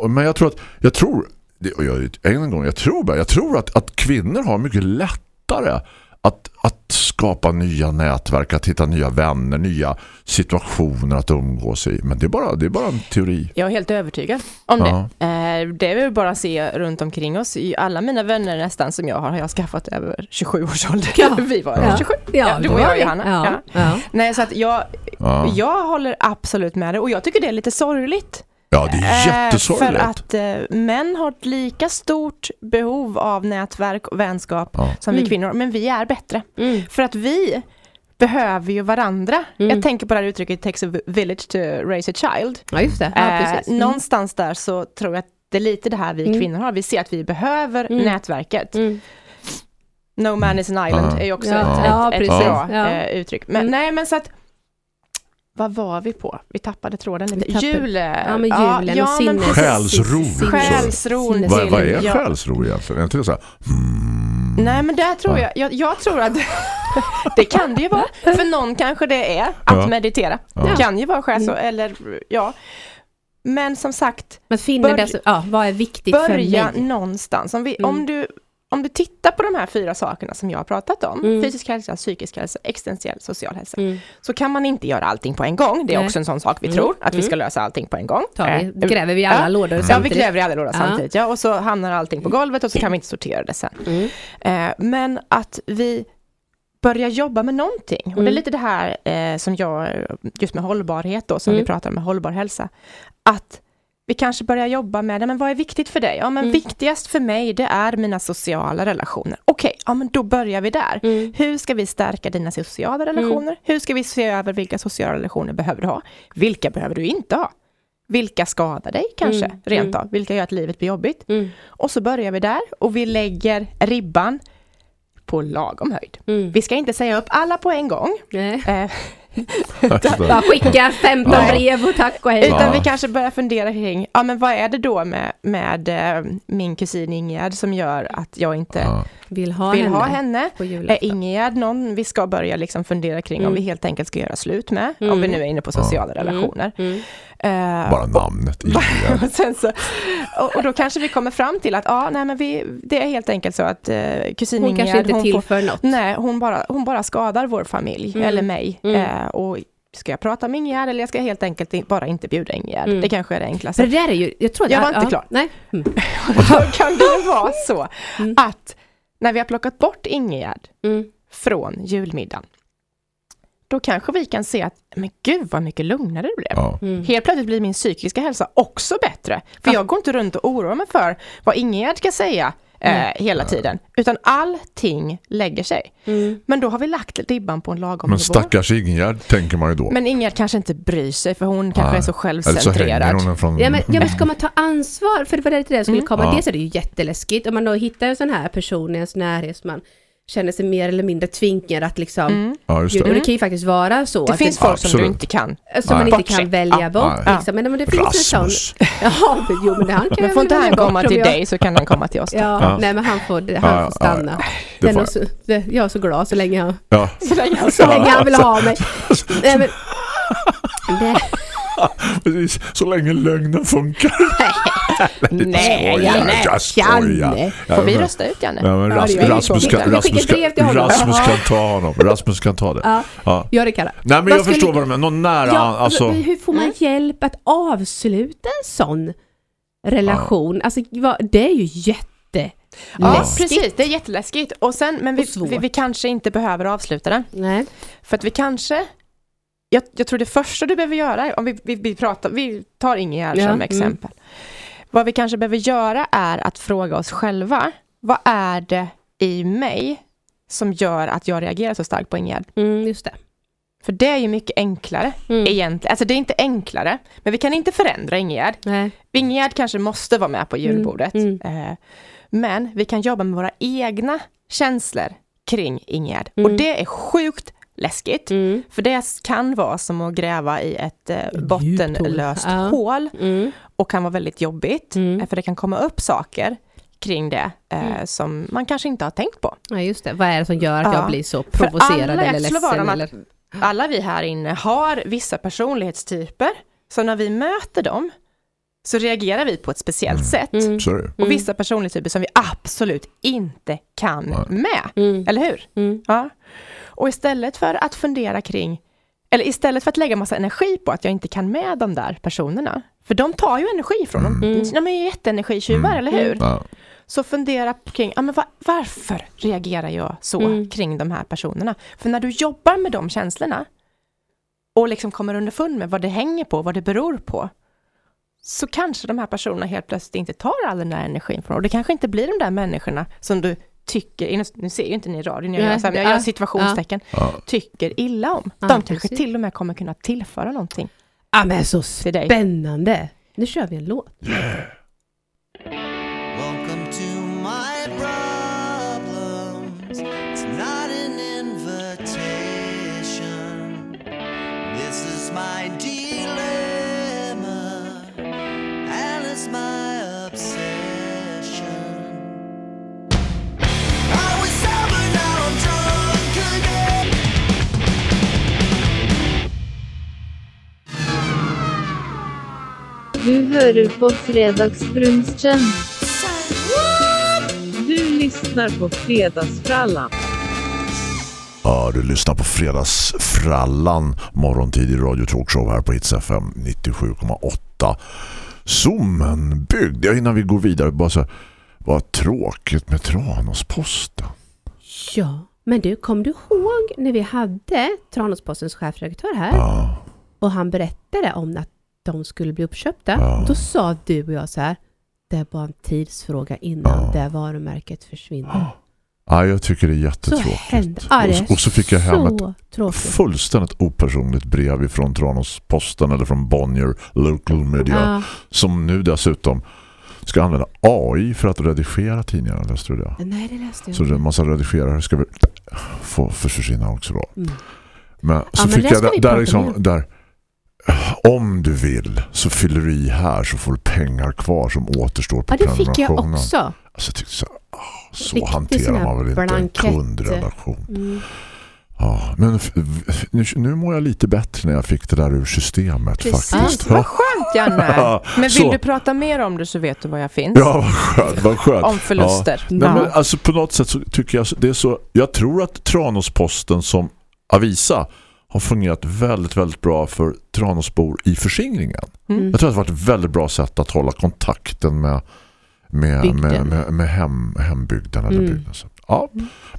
Men jag tror att, jag tror, jag, en gång, jag tror bara, jag tror att, att kvinnor har mycket lättare att, att skapa nya nätverk, att hitta nya vänner, nya situationer att umgås i. Men det är bara, det är bara en teori. Jag är helt övertygad om Ja. det. Eh, det är väl bara att se runt omkring oss. I alla mina vänner nästan som jag har har jag skaffat över 27 års ålder. Ja. Vi var Ja. 27. Ja, du det och var jag. Johanna. Ja. Ja. Ja. Nej, så att jag, Ja, jag håller absolut med dig och jag tycker det är lite sorgligt. Ja det är Eh, jättesorgligt. För att eh, män har ett lika stort behov av nätverk och vänskap Ja. som vi Mm. kvinnor, men vi är bättre. Mm. För att vi behöver ju varandra. Mm. Jag tänker på det här uttrycket, it takes a village to raise a child. Ja, just det. Ja, Eh. Mm. Någonstans där så tror jag att det är lite det här vi Mm. kvinnor har. Vi ser att vi behöver Mm. nätverket. Mm. No man is an island Ja. är ju också Ja, ett, ja, ett, ett bra Ja. eh, uttryck. Men Mm. nej, men så att vad var vi på? Vi tappade tråden lite. Tappade- Jul. Ja, men julen och men sinnes- precis. Själsro. sinnes- Vad, vad är Ja. själsro egentligen? Inte det så här? Hmm. Nej men där tror jag, jag, jag tror att det kan det ju vara. För någon kanske det är att Ja. meditera. Ja. Det kan ju vara själv så, eller ja. Men som sagt, Men finner Bör- det, så- ja, vad är viktigt för börja mig? någonstans. Om, vi, Mm. om, du, om du tittar på de här fyra sakerna som jag har pratat om, Mm. fysisk hälsa, psykisk hälsa, existentiell, social hälsa, Mm. så kan man inte göra allting på en gång. Det är Nej. också en sån sak vi Mm. tror, att vi Mm. ska lösa allting på en gång. Tar Eh, vi, gräver vi alla ja. lådor Ja, vi samtidigt? gräver i alla lådor Ja. samtidigt. Ja, och så hamnar allting på golvet och så kan vi inte sortera det sen. Mm. Eh, men att vi börjar jobba med någonting. Och det är Mm. lite det här eh, som jag, just med hållbarhet då, som Mm. vi pratar om med hållbar hälsa. Att vi kanske börjar jobba med det, men vad är viktigt för dig? Ja, men Mm. viktigast för mig, det är mina sociala relationer. Okej, ja men då börjar vi där. Mm. Hur ska vi stärka dina sociala relationer? Hur ska vi se över vilka sociala relationer behöver du ha? Vilka behöver du inte ha? Vilka skadar dig kanske, Mm. rent av? Vilka gör att livet blir jobbigt? Mm. Och så börjar vi där och vi lägger ribban på lagom höjd. Mm. Vi ska inte säga upp alla på en gång. Bara skicka 15 Ja. brev och tack och hej. Utan Ja. vi kanske börjar fundera kring, ja men vad är det då med, med eh, min kusin Ingegärd som gör att jag inte Ja. Vill ha vill henne ha henne? Är. Ingegärd någon vi ska börja liksom fundera kring om Mm. vi helt enkelt ska göra slut med? Om Mm. vi nu är inne på sociala relationer. Eh, Bara namnet. Och, sen så, och, och då kanske vi kommer fram till att ja, nej, men vi, det är helt enkelt så att eh, kusin Hon kanske Ingegärd, inte hon, får, tillför något. nej, hon, bara, hon bara skadar vår familj, Mm. eller mig. Mm. Eh, och ska jag prata med Ingegärd eller jag ska helt enkelt bara inte bjuda Ingegärd? Mm. Det kanske är det enklaste. För det där är ju, jag tror. Jag var inte ja, klar. Nej. Mm. Då kan det vara så Mm. att när vi har plockat bort Ingegärd Mm. från julmiddagen, då kanske vi kan se att, men gud vad mycket lugnare det blev. Ja. Mm. Helt plötsligt blir min psykiska hälsa också bättre. För Ja. jag går inte runt och oroar mig för vad Ingegärd ska säga eh, hela tiden. Utan allting lägger sig. Mm. Men då har vi lagt ribban på en lagom Men nivå. stackars Ingegärd tänker man ju då. Men Ingegärd kanske inte bryr sig för hon kanske Nej. är så Eller så självcentrerad. hon från... Ja men, ja men ska man ta ansvar, för det var det det skulle Mm. komma, Ja. dels är det ju jätteläskigt om man då hittar en sån här person i ens närhet som man känner sig mer eller mindre tvingad att liksom, Mm. Ja, just Gud, och det. det kan ju faktiskt vara så Det att finns det, folk som du Absolut. inte kan. som man inte kan välja Ja, bort. nej. Liksom. Men, men det finns en sån... Ja, men, jo men det, han kan Men jag får inte han komma om till jag- dig så kan han komma till oss. då. Ja, Ja. nej men han får, han får stanna. ja. Det Det får nog så, det, jag är så glad så länge han, Ja. Så länge han så länge han vill ha mig. Nej, men, det, så länge lögnen funkar. Nej, Janne. jag skojar. Ja, Får vi rösta ut Janne? Ja, men Ja, Ras det gör Rasmus, kan, Rasmus, kan. Rasmus Ja. kan ta honom. Rasmus kan ta det. ja, Ja. gör det Kalle. Nej, men Vad jag förstår vad du menar. Någon nära, Ja, alltså... hur får man hjälp att avsluta en sån relation? Alltså, vad- det är ju jätteläskigt. Ja, precis. Det är jätteläskigt. Och sen, men vi, vi, vi kanske inte behöver avsluta den. Nej. För att vi kanske... Jag, jag tror det första du behöver göra, om vi, vi, vi pratar, vi tar Ingegärd Ja, som mm. Vad vi kanske behöver göra är att fråga oss själva, vad är det i mig som gör att jag reagerar så starkt på Ingegärd? Mm, just det. För det är ju mycket enklare Mm. egentligen. Alltså det är inte enklare, men vi kan inte förändra Ingegärd. Nej. Ingegärd kanske måste vara med på julbordet. Mm, Eh, men vi kan jobba med våra egna känslor kring Ingegärd. Mm. Och det är sjukt läskigt. Mm. För det kan vara som att gräva i ett eh, bottenlöst Ja. hål Mm. och kan vara väldigt jobbigt. Mm. eh, För det kan komma upp saker kring det eh, Mm. som man kanske inte har tänkt på. Ja, just det. Vad är det som gör att Ja. jag blir så provocerad alla- eller ledsen? Eller... Alla vi här inne har vissa personlighetstyper. Så när vi möter dem så reagerar vi på ett speciellt sätt. Mm. Är det. Och vissa personlighetstyper som vi absolut inte kan Nej. med. Mm. Eller hur? Mm. Ja. Och istället för att fundera kring, eller istället för att lägga massa energi på att jag inte kan med de där personerna, för de tar ju energi från dem. Mm. De är ju jätteenergitjuvar, eller hur? Ja. Så fundera kring, ja, men va- varför reagerar jag så Mm. kring de här personerna? För när du jobbar med de känslorna och liksom kommer underfund med vad det hänger på, vad det beror på, så kanske de här personerna helt plötsligt inte tar all den där energin från och det kanske inte blir de där människorna som du tycker, nu ser ju inte ni radion, jag gör, Nej, så här, men jag ja, gör situationstecken, Ja. tycker illa om. Ja, de kanske precis. till och med kommer kunna tillföra någonting Ja, men så spännande. Nu kör vi en låt. Welcome Du hører på Fredagsbrunchen. Du lyssnar på Fredagsfrallan. Ja, du lyssnar på Fredagsfrallan morgontid i Radio Talkshow här på Hits FM 97,8 Zoomenbygd. Ja, innan vi går vidare bara så här, vad tråkigt med Tranåsposten. Ja, men du, kom du ihåg när vi hade Tranåspostens chefredaktör här Ja, och han berättade om att de skulle bli uppköpta? Ja. Då sa du och jag så här, det är bara en tidsfråga innan Ja. det varumärket försvinner. ja jag tycker det är Så jättetråkigt. hände ja, det är och, och så fick jag hem ett så tråkigt. fullständigt opersonligt brev ifrån Tranåsposten eller från Bonnier Local Media Ja, som nu dessutom ska använda AI för att redigera tidningarna, läste du det? nej, det läste jag Så inte. en massa redigerare ska vi få försvinna också då. Mm. Men så fick det jag där, där liksom, där om du vill så fyller du i här så får du pengar kvar som återstår på Ja, det fick jag prenumerationen. också. Alltså, jag tyckte så, ah, så hanterar man väl inte en blankett. kundrelation. Mm. Ja, men nu, nu mår jag lite bättre när jag fick det där ur systemet Precis. faktiskt. Vad skönt Janne. Men vill Så. du prata mer om det så vet du var jag finns. Ja, vad skönt. Vad skönt. Om förluster. Ja. Nej, men alltså på något sätt så tycker jag det är så jag tror att Tranåsposten som Avisa har fungerat väldigt, väldigt bra för Tranåsbor i förskingringen. Mm. Jag tror att det har varit ett väldigt bra sätt att hålla kontakten med med, med, med, med hem, hembygden eller Mm. bygden. Så, ja.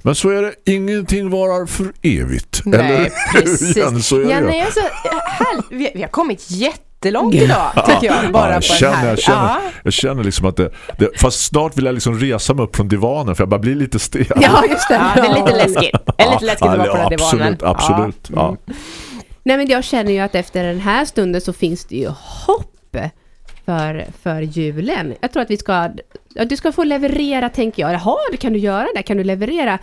Men så är det, ingenting varar för evigt. Nej, eller precis. Igen, så är det Ja, ju. nej, alltså, här, vi, vi har kommit jättelångt idag, tycker jag. Bara ja, jag, på den känner, här. jag, känner, Ja. jag känner liksom att det, det... Fast snart vill jag liksom resa mig upp från divanen för jag bara blir lite stel. Ja, just det. Ja, det är lite läskigt. Det är lite läskigt att vara på den här divanen. Absolut, absolut. Ja. Mm. Nej men jag känner ju att efter den här stunden så finns det ju hopp för, för julen. Jag tror att vi ska, du ska få leverera tänker jag. Jaha, det kan du göra det? Kan du leverera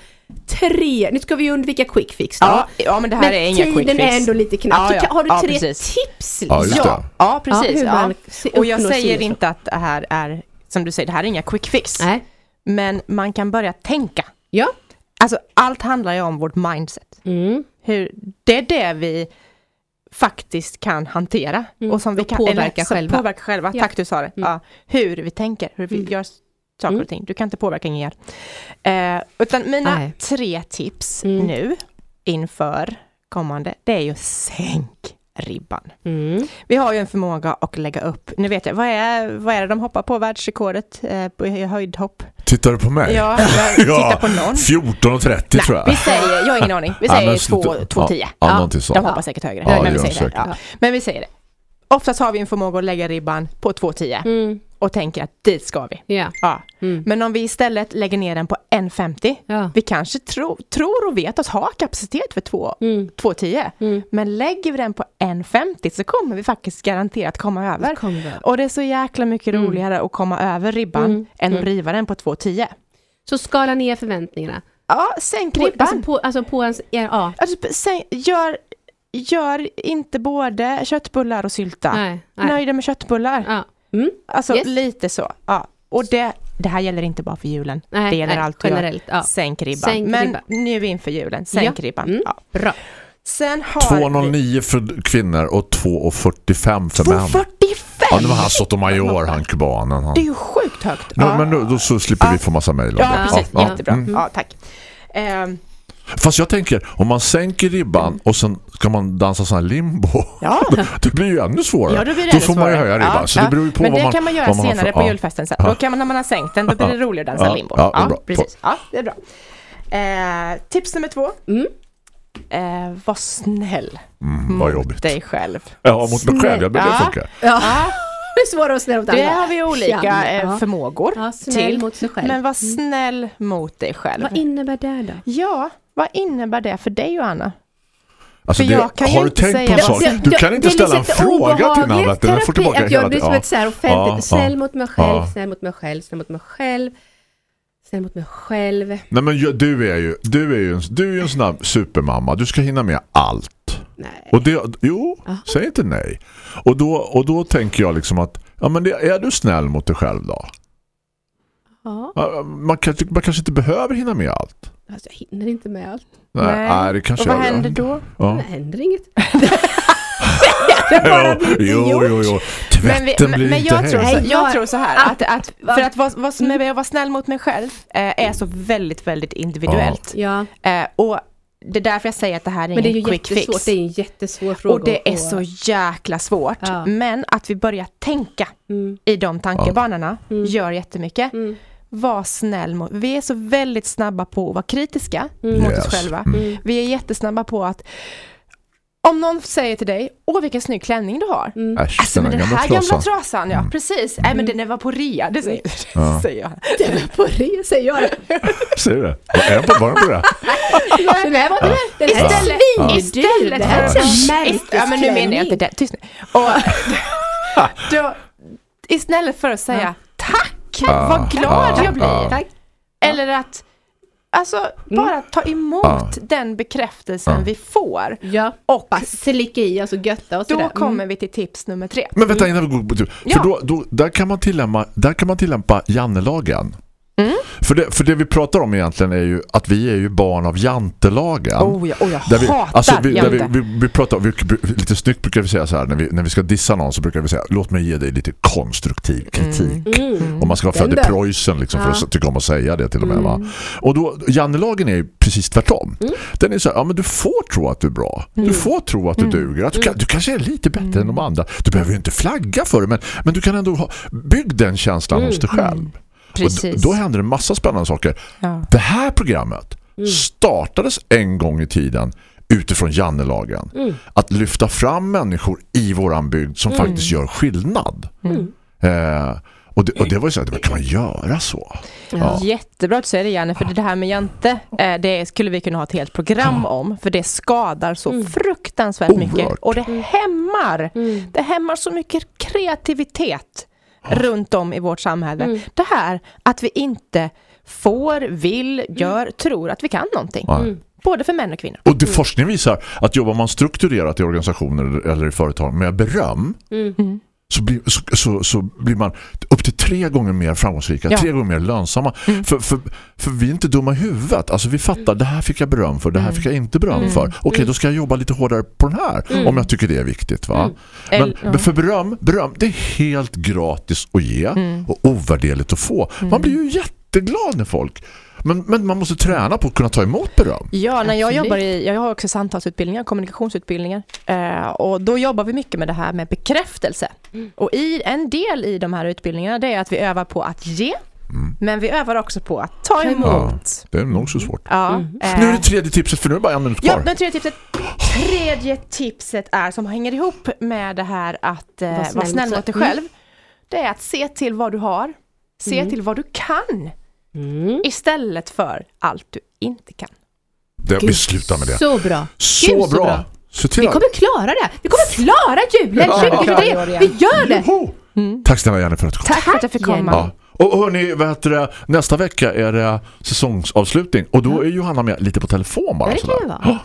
tre, nu ska vi undvika quick fix då. Ja, ja, men det här är inga quick tiden fix. är ändå lite knapp. Ja, ja. har du Ja, tre precis. tips? Liksom? Ja, ja, precis. Och jag säger inte att det här är, som du säger, det här är inga quick fix. Nej. Men man kan börja tänka. Ja. Alltså allt handlar ju om vårt mindset. Mm. Hur, det är det vi faktiskt kan hantera. Mm. Och som vi Och kan påverka eller, själva. Påverka själva, Ja. tack du sa det. Mm. Ja, hur vi tänker, hur vi Mm. gör saker Mm. och ting. Du kan inte påverka ingen eh, Utan mina Nej. tre tips Mm. nu inför kommande, det är ju sänk ribban. Mm. Vi har ju en förmåga att lägga upp, nu vet jag, vad är, vad är det de hoppar på världsrekordet eh, på i höjdhopp? Tittar du på mig? Ja, jag tittar på någon. 14.30 tror jag. Vi säger, jag har ingen aning, vi Ja, säger men två- sluta. 2,10. Ja, ja, sånt. De hoppar säkert högre, Ja, men, vi säger det. Ja. men vi säger det. Oftast har vi en förmåga att lägga ribban på 2,10 Mm. Och tänker att dit ska vi. Ja. Ja. Mm. Men om vi istället lägger ner den på 1,50 Ja. vi kanske tro, tror och vet att ha kapacitet för 2 Mm. 2,10 Mm. men lägger vi den på 1,50 så kommer vi faktiskt garanterat komma över. Över. Och det är så jäkla mycket Mm. roligare att komma över ribban Mm. än att riva den på 2,10. Så skala ner förväntningarna. Ja, sänk På, ribban. alltså, på, alltså på ens, ja. Alltså, sen, gör, gör inte både köttbullar och sylta. Nej, nej. Nöjda med köttbullar. Ja. Mm. Alltså Yes. lite så. Ja. Och det, det här gäller inte bara för julen. Nej, det gäller nej, allt generellt, ja. Sänk ribban. Sänk Men ribban. nu inför julen, sänk Ja. ribban. Mm. Ja. Bra. Sen har 2,09 för kvinnor och 2,45 för vi... män. 2,45! Ja, nu var han Sotomayor, han kubanen. Han. Det är ju sjukt högt. Ja, men då, då så slipper Ja. vi få massa mejl Ja, det. precis. Ja. Jättebra. Mm. Ja, tack. Ehm, Fast jag tänker, om man sänker ribban och sen ska man dansa sån här limbo, ja. det blir ju ännu svårare. Ja, då blir det då får man ju svårare. höja ribban. Ja, så ja. det beror ju på Men vad det man, kan man göra har senare för- på ja. julfesten. Sen. Ja. Då kan man, när man har sänkt den, då blir det roligare att dansa Ja, limbo. ja, det är bra. precis. Ja, det är bra. Eh, tips nummer två. Mm. Eh, var snäll Mm, vad mot jobbigt. dig själv. Ja, mot mig själv. Ja, men det funkar. Ja. Det är svårare att snälla åt Det andra. har vi olika Ja, eh, förmågor Ja, snäll till. mot sig själv. Men var Mm. snäll mot dig själv. Vad innebär det då? Ja, vad innebär det för dig Johanna? Alltså, det, jag har du tänkt säga på en sak? Det- Du kan inte ställa en fråga till någon. Den får tillbaka att det tiden. som ett så här offentligt, Ja, snäll mot mig själv, snäll mot mig själv, snäll mot mig själv, snäll mot mig själv. Nej men du är ju du är ju en, du är ju en sån där supermamma. Du ska hinna med allt. Nej. Och det jo, Aha. säg inte nej. Och då och då tänker jag liksom att ja men det, är du snäll mot dig själv då? Ja, Man, kan, man kanske inte behöver hinna med allt. alltså jag hinner inte med allt. Nej, nej. det kanske Och vad händer då? Ja. Det händer inget. jo, gjort. jo, jo. Men, vi, Tvätten men, blir men inte jag, tror så, jag tror så här, att, att för att vara, vara, sn- vara snäll mot mig själv eh, är så väldigt, väldigt individuellt. Ja, Eh, och det är därför jag säger att det här är men det är ju ingen quick jättesvårt. fix. Det är en jättesvår fråga. Och det är så jäkla svårt. Ja. Men att vi börjar tänka Mm, i de tankebanorna Mm. gör jättemycket. mm, Var snäll mot... Vi är så väldigt snabba på att vara kritiska Mm. mot Yes. oss själva. Mm. mm, Vi är jättesnabba på att om någon säger till dig, åh vilken snygg klänning du har. mm. Äsch, Alltså den den här gamla gamla trasan. ja Mm. precis. Nej men den var på rea, det säger, Ja. säger jag. Det var på det, säger jag. Ser du det? Är den på, var den på det? Den här var den här, den här. Istället Det här är för- en Ist- Ja men nu menar jag inte det, tyst nu. Och då, istället för att säga tack, Ja, vad glad ja, jag blir. ja. Tack. Eller att Alltså, bara ta emot Ja. den bekräftelsen Ja. vi får. Ja, Och bara slicka i och götta och då sådär. kommer vi till tips nummer tre. Men vänta innan vi går på tur. För Ja. då, då, där, kan man tillämpa, där kan man tillämpa Jannelagen. Mm. För, det, för det vi pratar om egentligen är ju att vi är ju barn av jantelagen. Oh, ja, oh, jag Där vi, hatar alltså vi, där vi, vi, vi pratar, vi, lite snyggt brukar vi säga så här när vi, när vi ska dissa någon så brukar vi säga låt mig ge dig lite konstruktiv kritik. Mm. Och man ska vara född i. Preussen liksom, för Ja. att tycka om att säga det till och med. Mm. Va? Och då, Jannelagen är ju precis tvärtom. Mm. Den är så här, ja men du får tro att du är bra. Du får tro att du duger. Att du, kan, du kanske är lite bättre än de andra. Du behöver ju inte flagga för det men, men du kan ändå ha, bygg den känslan hos dig själv. Och Precis. då händer det en massa spännande saker. Ja. Det här programmet startades en gång i tiden utifrån Jannelagen. Att lyfta fram människor i våran bygd som faktiskt gör skillnad. Eh, och, det, och det var ju så här, kan man göra så? Ja. Jättebra att du säger det Janne, för det här med jante, eh, det skulle vi kunna ha ett helt program om, för det skadar så fruktansvärt mycket. Oerhört. Och det hämmar, det hämmar så mycket kreativitet runt om i vårt samhälle. Det här att vi inte får, vill, gör, tror att vi kan någonting. Ja. Både för män och kvinnor. Och det forskning visar att jobbar man strukturerat i organisationer eller i företag med beröm så, blir, så, så, så blir man upp till tre gånger mer framgångsrika, Ja. tre gånger mer lönsamma. För, för, för vi är inte dumma i huvudet. Alltså vi fattar, det här fick jag beröm för, det här fick jag inte beröm för. Okej, då ska jag jobba lite hårdare på den här om jag tycker det är viktigt. Va? Men, El- ja. men för beröm, beröm, det är helt gratis att ge och ovärderligt att få. Man blir ju jätteglad när folk men, men man måste träna på att kunna ta emot beröm. Ja, när jag Absolut. jobbar i, jag har också samtalsutbildningar, kommunikationsutbildningar. Eh, och då jobbar vi mycket med det här med bekräftelse. Och i, en del i de här utbildningarna det är att vi övar på att ge, men vi övar också på att ta emot. Ja, det är nog så svårt. Ja, eh, Nu är det tredje tipset för nu är det bara en minut Ja, kvar. men tredje tipset, tredje tipset är som hänger ihop med det här att eh, Var vara snäll mot dig sig. själv. Det är att se till vad du har, se till vad du kan Mm. istället för allt du inte kan. Det, vi slutar med det. Så bra. Så, Gud, så bra. bra. Se till Vi att... kommer klara det. Vi kommer klara julen Ja. 2023. Vi gör det. Joho! Tack snälla Jenny för att du kom. Tack, för att jag fick komma. Ja. Och hörni, vad heter det? nästa vecka är det säsongsavslutning och då är Johanna med lite på telefon bara. Det kan sådär. det vara.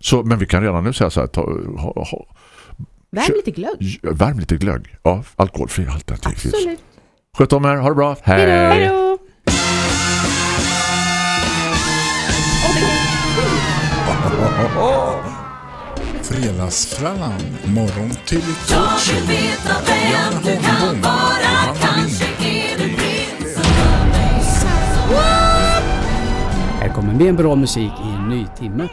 Så, men vi kan redan nu säga så här, ta, ha, ha, Värm lite glögg. värm lite glögg. Ja, alkoholfri alternativ. finns. Absolut. Sköt om er, ha det bra. Hej! Hej Fredagsfrallan, morgon till talkshow. Janne Holmbom och Johanna Lind. Här kommer mer bra musik i en ny timme.